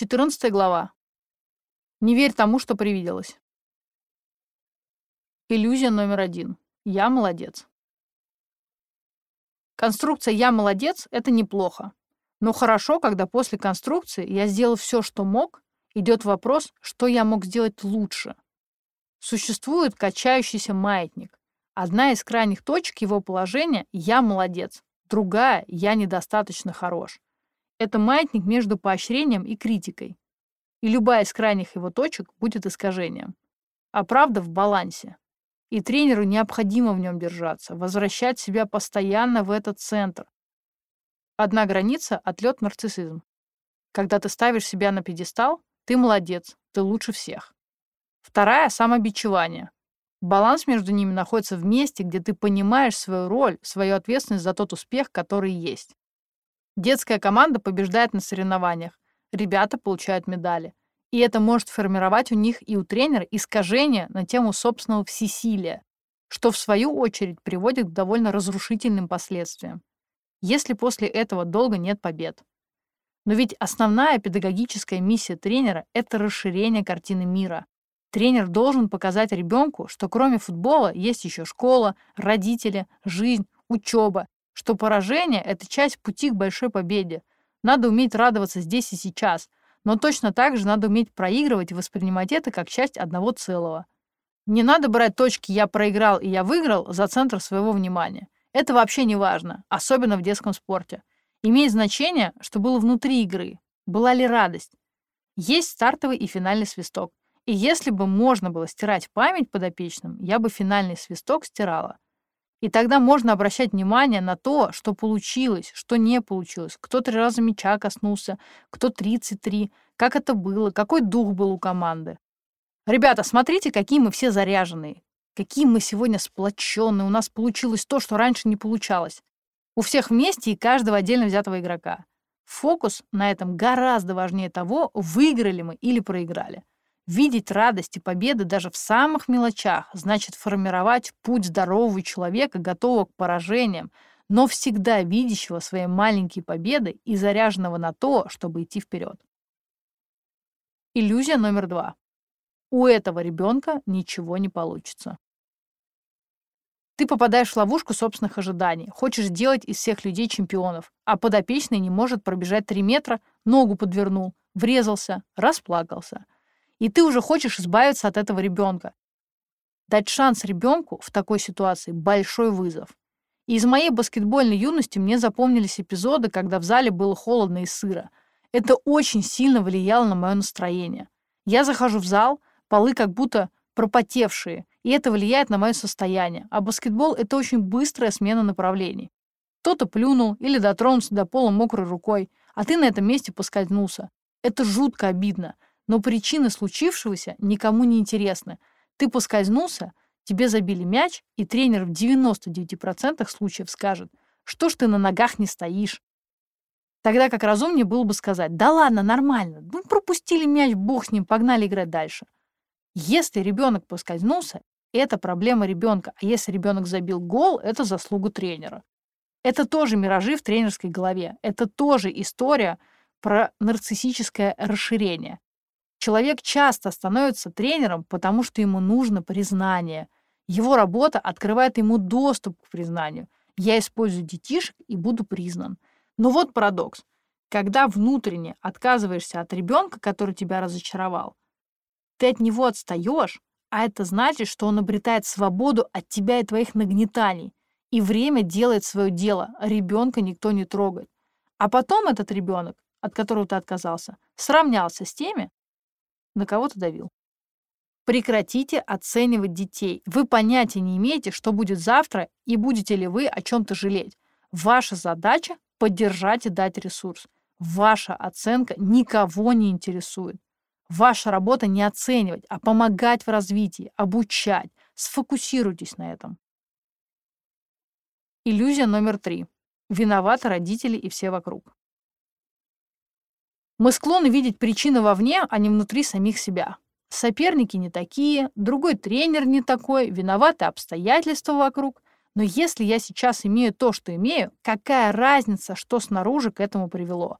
14 глава. Не верь тому, что привиделось. Иллюзия номер один. Я молодец. Конструкция «я молодец» — это неплохо. Но хорошо, когда после конструкции я сделал все, что мог, идет вопрос, что я мог сделать лучше. Существует качающийся маятник. Одна из крайних точек его положения «я молодец», другая «я недостаточно хорош». Это маятник между поощрением и критикой. И любая из крайних его точек будет искажением. А правда в балансе. И тренеру необходимо в нем держаться, возвращать себя постоянно в этот центр. Одна граница — отлет нарциссизм. Когда ты ставишь себя на пьедестал, ты молодец, ты лучше всех. Вторая — самобичевание. Баланс между ними находится в месте, где ты понимаешь свою роль, свою ответственность за тот успех, который есть. Детская команда побеждает на соревнованиях, ребята получают медали. И это может формировать у них и у тренера искажение на тему собственного всесилия, что в свою очередь приводит к довольно разрушительным последствиям, если после этого долго нет побед. Но ведь основная педагогическая миссия тренера — это расширение картины мира. Тренер должен показать ребенку, что кроме футбола есть еще школа, родители, жизнь, учеба, что поражение — это часть пути к большой победе. Надо уметь радоваться здесь и сейчас, но точно так же надо уметь проигрывать и воспринимать это как часть одного целого. Не надо брать точки «я проиграл» и «я выиграл» за центр своего внимания. Это вообще не важно, особенно в детском спорте. Имеет значение, что было внутри игры, была ли радость. Есть стартовый и финальный свисток. И если бы можно было стирать память подопечным, я бы финальный свисток стирала. И тогда можно обращать внимание на то, что получилось, что не получилось, кто три раза мяча коснулся, кто 33, как это было, какой дух был у команды. Ребята, смотрите, какие мы все заряженные, какие мы сегодня сплоченные, у нас получилось то, что раньше не получалось. У всех вместе и каждого отдельно взятого игрока. Фокус на этом гораздо важнее того, выиграли мы или проиграли. Видеть радость и победы даже в самых мелочах значит формировать путь здорового человека, готового к поражениям, но всегда видящего свои маленькие победы и заряженного на то, чтобы идти вперед. Иллюзия номер два. У этого ребенка ничего не получится. Ты попадаешь в ловушку собственных ожиданий, хочешь сделать из всех людей чемпионов, а подопечный не может пробежать 3 метра, ногу подвернул, врезался, расплакался – и ты уже хочешь избавиться от этого ребенка. Дать шанс ребенку в такой ситуации – большой вызов. И из моей баскетбольной юности мне запомнились эпизоды, когда в зале было холодно и сыро. Это очень сильно влияло на мое настроение. Я захожу в зал, полы как будто пропотевшие, и это влияет на мое состояние. А баскетбол — это очень быстрая смена направлений. Кто-то плюнул или дотронулся до пола мокрой рукой, а ты на этом месте поскользнулся. Это жутко обидно. Но причины случившегося никому не интересны. Ты поскользнулся, тебе забили мяч, и тренер в 99% случаев скажет, что ж ты на ногах не стоишь. Тогда как разумнее было бы сказать, да ладно, нормально, ну пропустили мяч, бог с ним, погнали играть дальше. Если ребенок поскользнулся, это проблема ребенка, а если ребенок забил гол, это заслуга тренера. Это тоже миражи в тренерской голове. Это тоже история про нарциссическое расширение. Человек часто становится тренером, потому что ему нужно признание. Его работа открывает ему доступ к признанию. Я использую детишек и буду признан. Но вот парадокс. Когда внутренне отказываешься от ребенка, который тебя разочаровал, ты от него отстаешь, а это значит, что он обретает свободу от тебя и твоих нагнетаний. И время делает свое дело, ребенка никто не трогает. А потом этот ребенок, от которого ты отказался, сравнялся с теми, на кого то давил. Прекратите оценивать детей. Вы понятия не имеете, что будет завтра, и будете ли вы о чем-то жалеть. Ваша задача — поддержать и дать ресурс. Ваша оценка никого не интересует. Ваша работа не оценивать, а помогать в развитии, обучать. Сфокусируйтесь на этом. Иллюзия номер три. Виноваты родители и все вокруг. Мы склонны видеть причины вовне, а не внутри самих себя. Соперники не такие, другой тренер не такой, виноваты обстоятельства вокруг. Но если я сейчас имею то, что имею, какая разница, что снаружи к этому привело?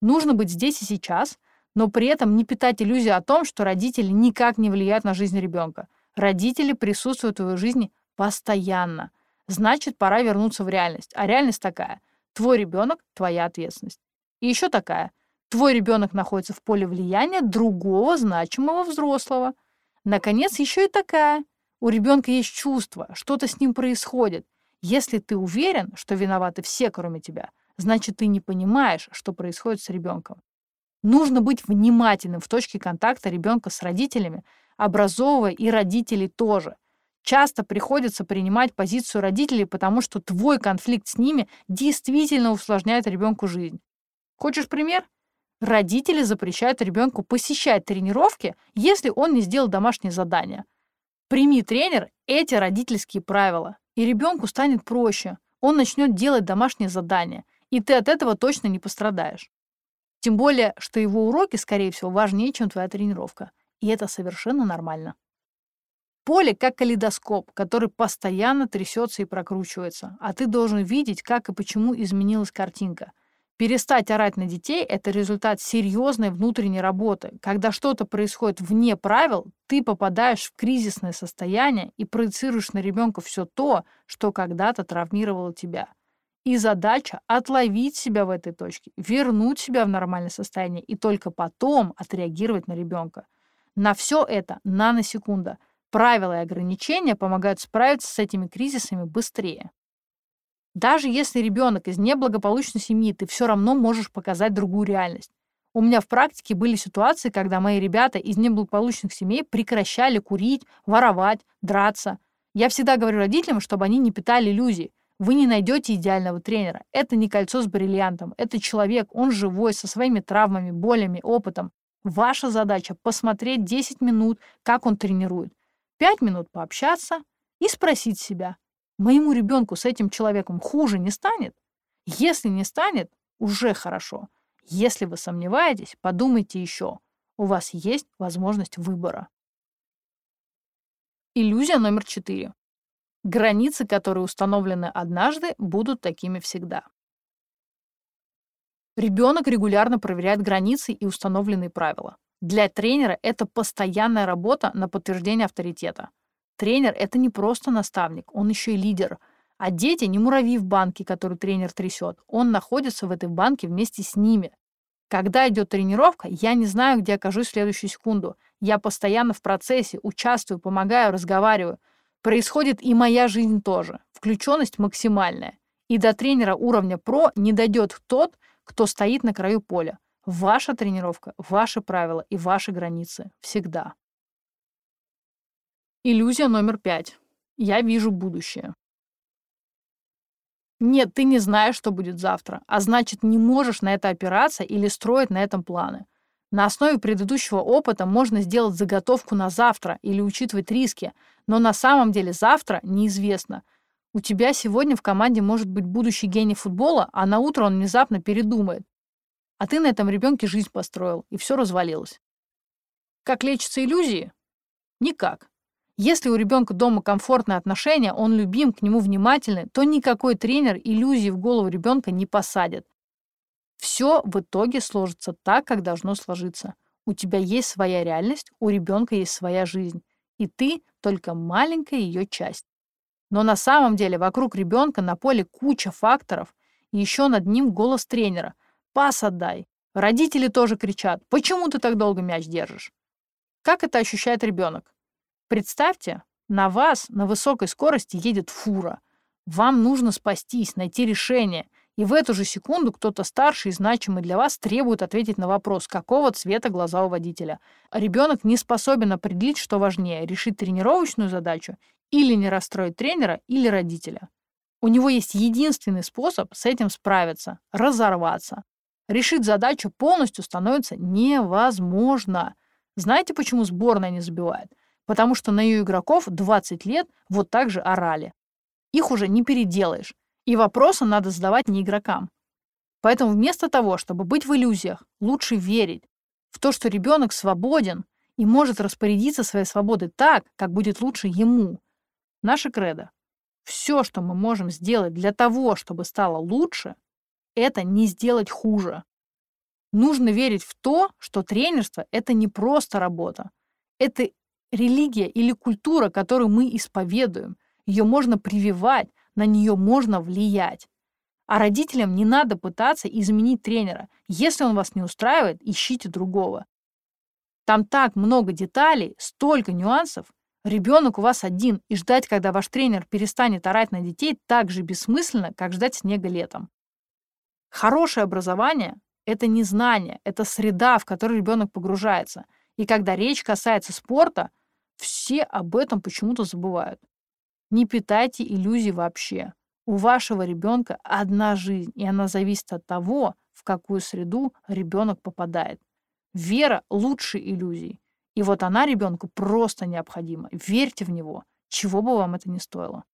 Нужно быть здесь и сейчас, но при этом не питать иллюзии о том, что родители никак не влияют на жизнь ребенка. Родители присутствуют в твоей жизни постоянно. Значит, пора вернуться в реальность. А реальность такая. Твой ребенок – твоя ответственность. И еще такая. Твой ребенок находится в поле влияния другого значимого взрослого. Наконец, еще и такая. У ребенка есть чувство, что-то с ним происходит. Если ты уверен, что виноваты все, кроме тебя, значит, ты не понимаешь, что происходит с ребенком. Нужно быть внимательным в точке контакта ребенка с родителями, образовывая и родителей тоже. Часто приходится принимать позицию родителей, потому что твой конфликт с ними действительно усложняет ребенку жизнь. Хочешь пример? Родители запрещают ребенку посещать тренировки, если он не сделал домашнее задание. Прими, тренер, эти родительские правила, и ребенку станет проще. Он начнет делать домашнее задание, и ты от этого точно не пострадаешь. Тем более, что его уроки, скорее всего, важнее, чем твоя тренировка. И это совершенно нормально. Поле как калейдоскоп, который постоянно трясется и прокручивается, а ты должен видеть, как и почему изменилась картинка. Перестать орать на детей – это результат серьезной внутренней работы. Когда что-то происходит вне правил, ты попадаешь в кризисное состояние и проецируешь на ребенка все то, что когда-то травмировало тебя. И задача — отловить себя в этой точке, вернуть себя в нормальное состояние и только потом отреагировать на ребенка. На все это наносекунда. Правила и ограничения помогают справиться с этими кризисами быстрее. Даже если ребенок из неблагополучной семьи, ты все равно можешь показать другую реальность. У меня в практике были ситуации, когда мои ребята из неблагополучных семей прекращали курить, воровать, драться. Я всегда говорю родителям, чтобы они не питали иллюзий. Вы не найдете идеального тренера. Это не кольцо с бриллиантом. Это человек, он живой, со своими травмами, болями, опытом. Ваша задача — посмотреть 10 минут, как он тренирует. 5 минут пообщаться и спросить себя, моему ребенку с этим человеком хуже не станет? Если не станет, уже хорошо. Если вы сомневаетесь, подумайте еще. У вас есть возможность выбора. Иллюзия номер четыре. Границы, которые установлены однажды, будут такими всегда. Ребенок регулярно проверяет границы и установленные правила. Для тренера это постоянная работа на подтверждение авторитета. Тренер — это не просто наставник, он еще и лидер. А дети не муравьи в банке, который тренер трясет. Он находится в этой банке вместе с ними. Когда идет тренировка, я не знаю, где окажусь в следующую секунду. Я постоянно в процессе, участвую, помогаю, разговариваю — Происходит и моя жизнь тоже. Включенность максимальная. И до тренера уровня про не дойдет тот, кто стоит на краю поля. Ваша тренировка, ваши правила и ваши границы. Всегда. Иллюзия номер пять. Я вижу будущее. Нет, ты не знаешь, что будет завтра, а значит, не можешь на это опираться или строить на этом планы. На основе предыдущего опыта можно сделать заготовку на завтра или учитывать риски, но на самом деле завтра неизвестно. У тебя сегодня в команде может быть будущий гений футбола, а на утро он внезапно передумает. А ты на этом ребенке жизнь построил, и все развалилось. Как лечатся иллюзии? Никак. Если у ребенка дома комфортные отношения, он любим, к нему внимательный, то никакой тренер иллюзии в голову ребенка не посадит. Все в итоге сложится так, как должно сложиться. У тебя есть своя реальность, у ребенка есть своя жизнь, и ты только маленькая ее часть. Но на самом деле вокруг ребенка на поле куча факторов, и еще над ним голос тренера. «Пас отдай!» Родители тоже кричат «Почему ты так долго мяч держишь?» Как это ощущает ребенок? Представьте, на вас на высокой скорости едет фура. Вам нужно спастись, найти решение – и в эту же секунду кто-то старший и значимый для вас требует ответить на вопрос, какого цвета глаза у водителя. Ребенок не способен определить, что важнее, решить тренировочную задачу или не расстроить тренера или родителя. У него есть единственный способ с этим справиться – разорваться. Решить задачу полностью становится невозможно. Знаете, почему сборная не забивает? Потому что на ее игроков 20 лет вот так же орали. Их уже не переделаешь. И вопросы надо задавать не игрокам. Поэтому вместо того, чтобы быть в иллюзиях, лучше верить в то, что ребенок свободен и может распорядиться своей свободой так, как будет лучше ему. Наша кредо. Все, что мы можем сделать для того, чтобы стало лучше, это не сделать хуже. Нужно верить в то, что тренерство – это не просто работа. Это религия или культура, которую мы исповедуем. Ее можно прививать, на нее можно влиять. А родителям не надо пытаться изменить тренера. Если он вас не устраивает, ищите другого. Там так много деталей, столько нюансов. Ребенок у вас один, и ждать, когда ваш тренер перестанет орать на детей, так же бессмысленно, как ждать снега летом. Хорошее образование — это не знание, это среда, в которой ребенок погружается. И когда речь касается спорта, все об этом почему-то забывают. Не питайте иллюзий вообще. У вашего ребенка одна жизнь, и она зависит от того, в какую среду ребенок попадает. Вера лучше иллюзий. И вот она ребенку просто необходима. Верьте в него, чего бы вам это ни стоило.